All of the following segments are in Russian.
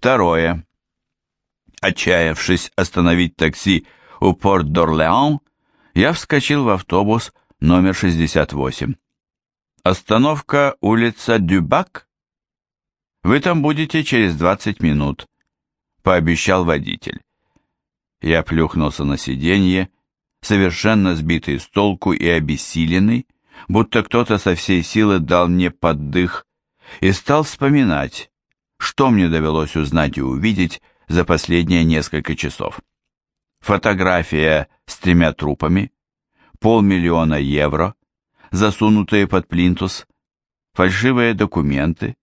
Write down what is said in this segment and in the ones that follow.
Второе. Отчаявшись остановить такси у Порт-Дорлеан, я вскочил в автобус номер 68. Остановка улица Дюбак? Вы там будете через 20 минут, пообещал водитель. Я плюхнулся на сиденье, совершенно сбитый с толку и обессиленный, будто кто-то со всей силы дал мне поддых, и стал вспоминать, что мне довелось узнать и увидеть за последние несколько часов. Фотография с тремя трупами, полмиллиона евро, засунутые под плинтус, фальшивые документы.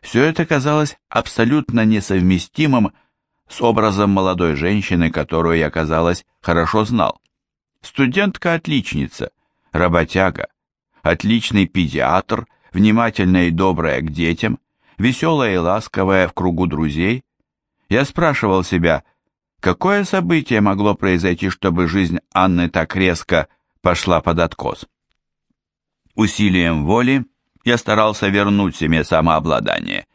Все это казалось абсолютно несовместимым с образом молодой женщины, которую я, казалось, хорошо знал. Студентка-отличница, работяга, отличный педиатр, внимательная и добрая к детям – веселая и ласковая в кругу друзей, я спрашивал себя, какое событие могло произойти, чтобы жизнь Анны так резко пошла под откос. Усилием воли я старался вернуть себе самообладание.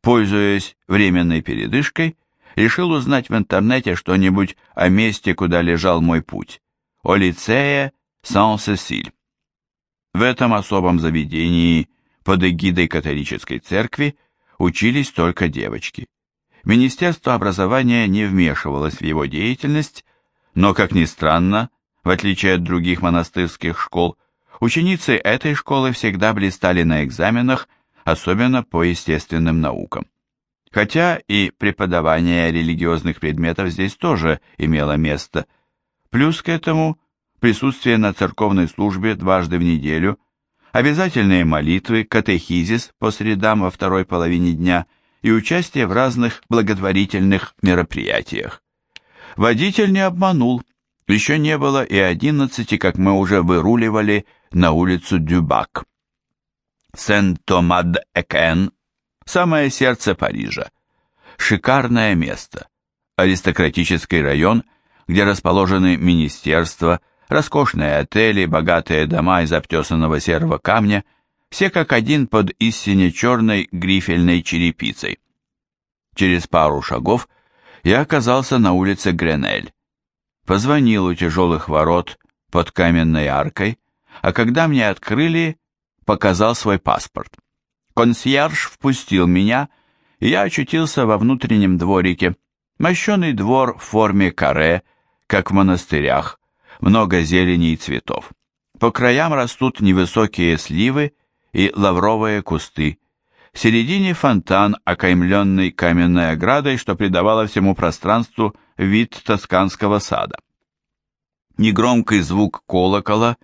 Пользуясь временной передышкой, решил узнать в интернете что-нибудь о месте, куда лежал мой путь, о лицее Сан-Сесиль. В этом особом заведении – под эгидой католической церкви учились только девочки. Министерство образования не вмешивалось в его деятельность, но, как ни странно, в отличие от других монастырских школ, ученицы этой школы всегда блистали на экзаменах, особенно по естественным наукам. Хотя и преподавание религиозных предметов здесь тоже имело место. Плюс к этому присутствие на церковной службе дважды в неделю – обязательные молитвы, катехизис по средам во второй половине дня и участие в разных благотворительных мероприятиях. Водитель не обманул, еще не было и одиннадцати, как мы уже выруливали на улицу Дюбак. Сент-Томад-Экен, самое сердце Парижа. Шикарное место, аристократический район, где расположены министерства, Роскошные отели, богатые дома из обтесанного серого камня, все как один под истинно черной грифельной черепицей. Через пару шагов я оказался на улице Гренель. Позвонил у тяжелых ворот под каменной аркой, а когда мне открыли, показал свой паспорт. Консьерж впустил меня, и я очутился во внутреннем дворике, мощеный двор в форме каре, как в монастырях, много зелени и цветов. По краям растут невысокие сливы и лавровые кусты. В середине фонтан, окаймленный каменной оградой, что придавало всему пространству вид тосканского сада. Негромкий звук колокола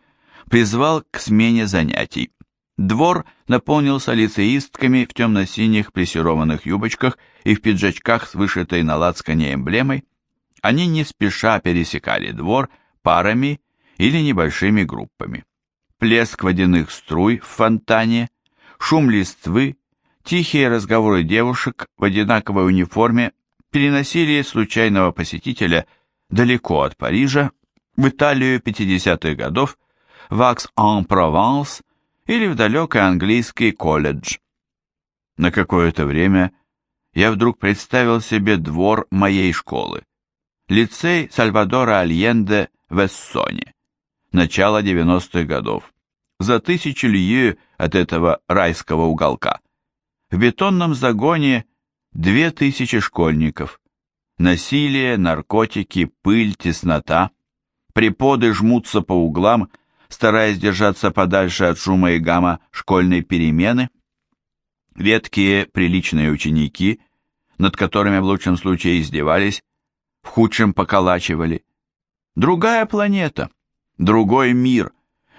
призвал к смене занятий. Двор наполнился лицеистками в темно-синих плессированных юбочках и в пиджачках с вышитой на лацкане эмблемой. Они не спеша пересекали двор, парами или небольшими группами. Плеск водяных струй в фонтане, шум листвы, тихие разговоры девушек в одинаковой униформе переносили случайного посетителя далеко от Парижа в Италию 50-х годов, в Акс-en-Прованс или в далекий английский колледж. На какое-то время я вдруг представил себе двор моей школы. Лицей Сальвадора Альенде в Эссоне. Начало 90-х годов. За тысячи лье от этого райского уголка. В бетонном загоне две тысячи школьников. Насилие, наркотики, пыль, теснота. Преподы жмутся по углам, стараясь держаться подальше от шума и гамма школьной перемены. Редкие приличные ученики, над которыми в лучшем случае издевались, в худшем поколачивали. Другая планета, другой мир.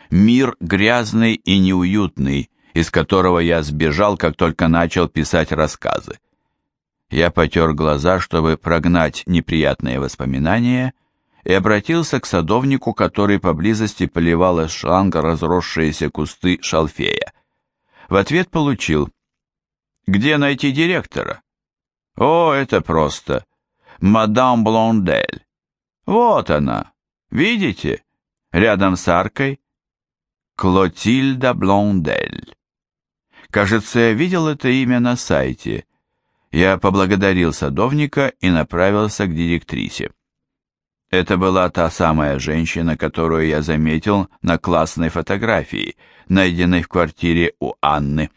Мир грязный и неуютный, из которого я сбежал, как только начал писать рассказы. Я потер глаза, чтобы прогнать неприятные воспоминания, и обратился к садовнику, который поблизости поливал из шланга разросшиеся кусты шалфея. В ответ получил «Где найти директора?» «О, это просто. Мадам Блондель. Вот она, видите, рядом с аркой Клотильда Блондель. Кажется, я видел это имя на сайте. Я поблагодарил садовника и направился к директрисе. Это была та самая женщина, которую я заметил на классной фотографии, найденной в квартире у Анны.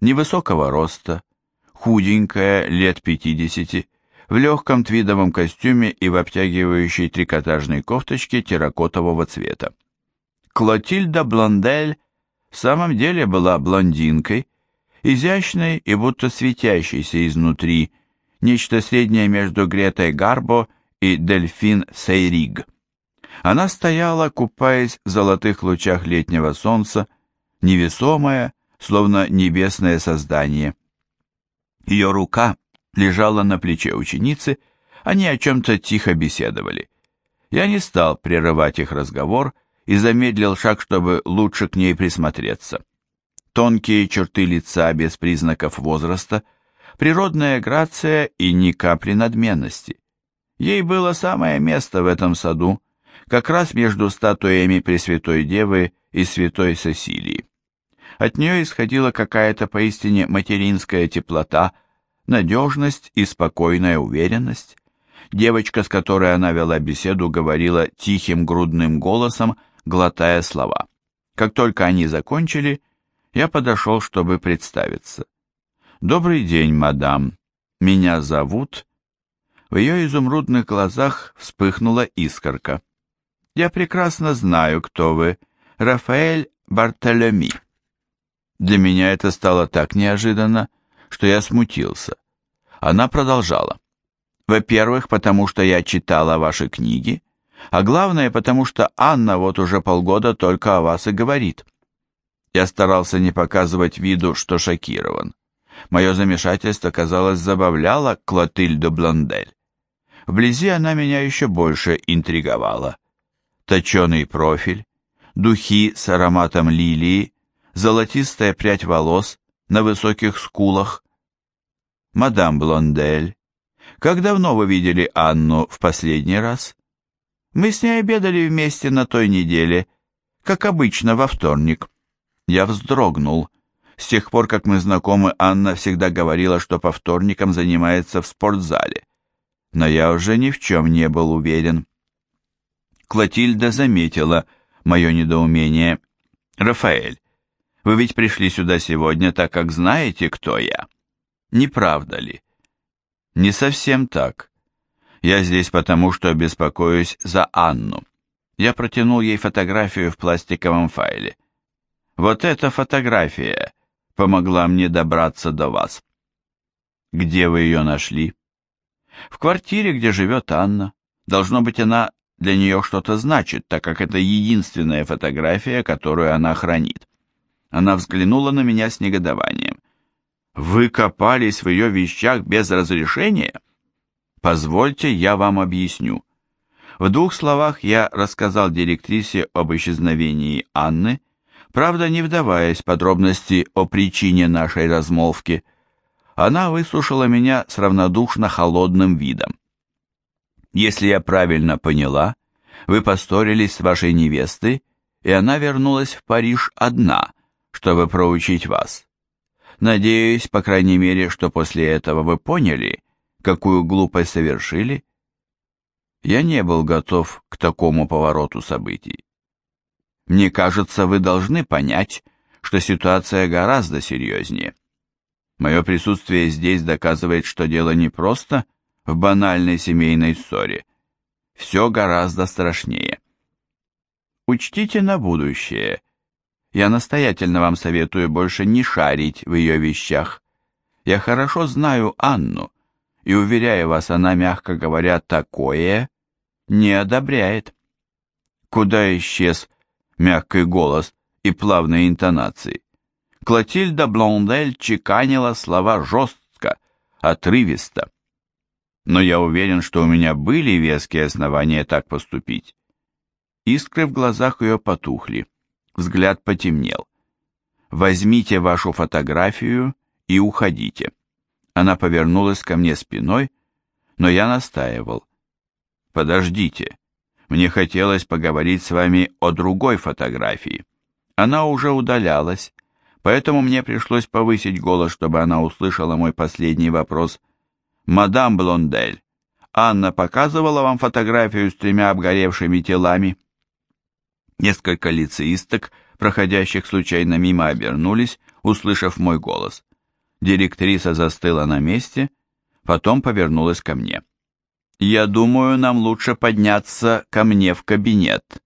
Невысокого роста, худенькая, лет пятидесяти, в легком твидовом костюме и в обтягивающей трикотажной кофточке терракотового цвета. Клотильда Блондель в самом деле была блондинкой, изящной и будто светящейся изнутри, нечто среднее между Гретой Гарбо и Дельфин Сейриг. Она стояла, купаясь в золотых лучах летнего солнца, невесомое, словно небесное создание. Ее рука лежала на плече ученицы, они о чем-то тихо беседовали. Я не стал прерывать их разговор и замедлил шаг, чтобы лучше к ней присмотреться. Тонкие черты лица без признаков возраста, природная грация и ни капли надменности. Ей было самое место в этом саду, как раз между статуями Пресвятой Девы и Святой Сесилии. От нее исходила какая-то поистине материнская теплота, надежность и спокойная уверенность. Девочка, с которой она вела беседу, говорила тихим грудным голосом, глотая слова. Как только они закончили, я подошел, чтобы представиться. «Добрый день, мадам. Меня зовут...» В ее изумрудных глазах вспыхнула искорка. «Я прекрасно знаю, кто вы. Рафаэль Бартолеми». Для меня это стало так неожиданно, что я смутился. Она продолжала. Во-первых, потому что я читала ваши книги, а главное, потому что Анна вот уже полгода только о вас и говорит. Я старался не показывать виду, что шокирован. Мое замешательство, казалось, забавляло Клотильду Блондель. Вблизи она меня еще больше интриговала. Точеный профиль, духи с ароматом лилии, золотистая прядь волос на высоких скулах, мадам Блондель, как давно вы видели Анну в последний раз? Мы с ней обедали вместе на той неделе, как обычно, во вторник. Я вздрогнул. С тех пор, как мы знакомы, Анна всегда говорила, что по вторникам занимается в спортзале. Но я уже ни в чем не был уверен. Клотильда заметила мое недоумение. «Рафаэль, вы ведь пришли сюда сегодня, так как знаете, кто я» не правда ли? Не совсем так. Я здесь потому, что беспокоюсь за Анну. Я протянул ей фотографию в пластиковом файле. Вот эта фотография помогла мне добраться до вас. Где вы ее нашли? В квартире, где живет Анна. Должно быть, она для нее что-то значит, так как это единственная фотография, которую она хранит. Она взглянула на меня с негодованием. Вы копались в ее вещах без разрешения? Позвольте, я вам объясню. В двух словах я рассказал директрисе об исчезновении Анны, правда, не вдаваясь в подробности о причине нашей размолвки. Она выслушала меня с равнодушно холодным видом. Если я правильно поняла, вы поссорились с вашей невестой, и она вернулась в Париж одна, чтобы проучить вас. Надеюсь, по крайней мере, что после этого вы поняли, какую глупость совершили. Я не был готов к такому повороту событий. Мне кажется, вы должны понять, что ситуация гораздо серьезнее. Мое присутствие здесь доказывает, что дело не просто в банальной семейной ссоре. Все гораздо страшнее. Учтите на будущее – я настоятельно вам советую больше не шарить в ее вещах. Я хорошо знаю Анну, и, уверяю вас, она, мягко говоря, такое не одобряет. Куда исчез мягкий голос и плавные интонации? Клотильда Блондель чеканила слова жестко, отрывисто. Но я уверен, что у меня были веские основания так поступить. Искры в глазах ее потухли. Взгляд потемнел. «Возьмите вашу фотографию и уходите». Она повернулась ко мне спиной, но я настаивал. «Подождите, мне хотелось поговорить с вами о другой фотографии». Она уже удалялась, поэтому мне пришлось повысить голос, чтобы она услышала мой последний вопрос. «Мадам Блондель, Анна показывала вам фотографию с тремя обгоревшими телами?» Несколько лицеисток, проходящих случайно мимо, обернулись, услышав мой голос. Директриса застыла на месте, потом повернулась ко мне. «Я думаю, нам лучше подняться ко мне в кабинет»,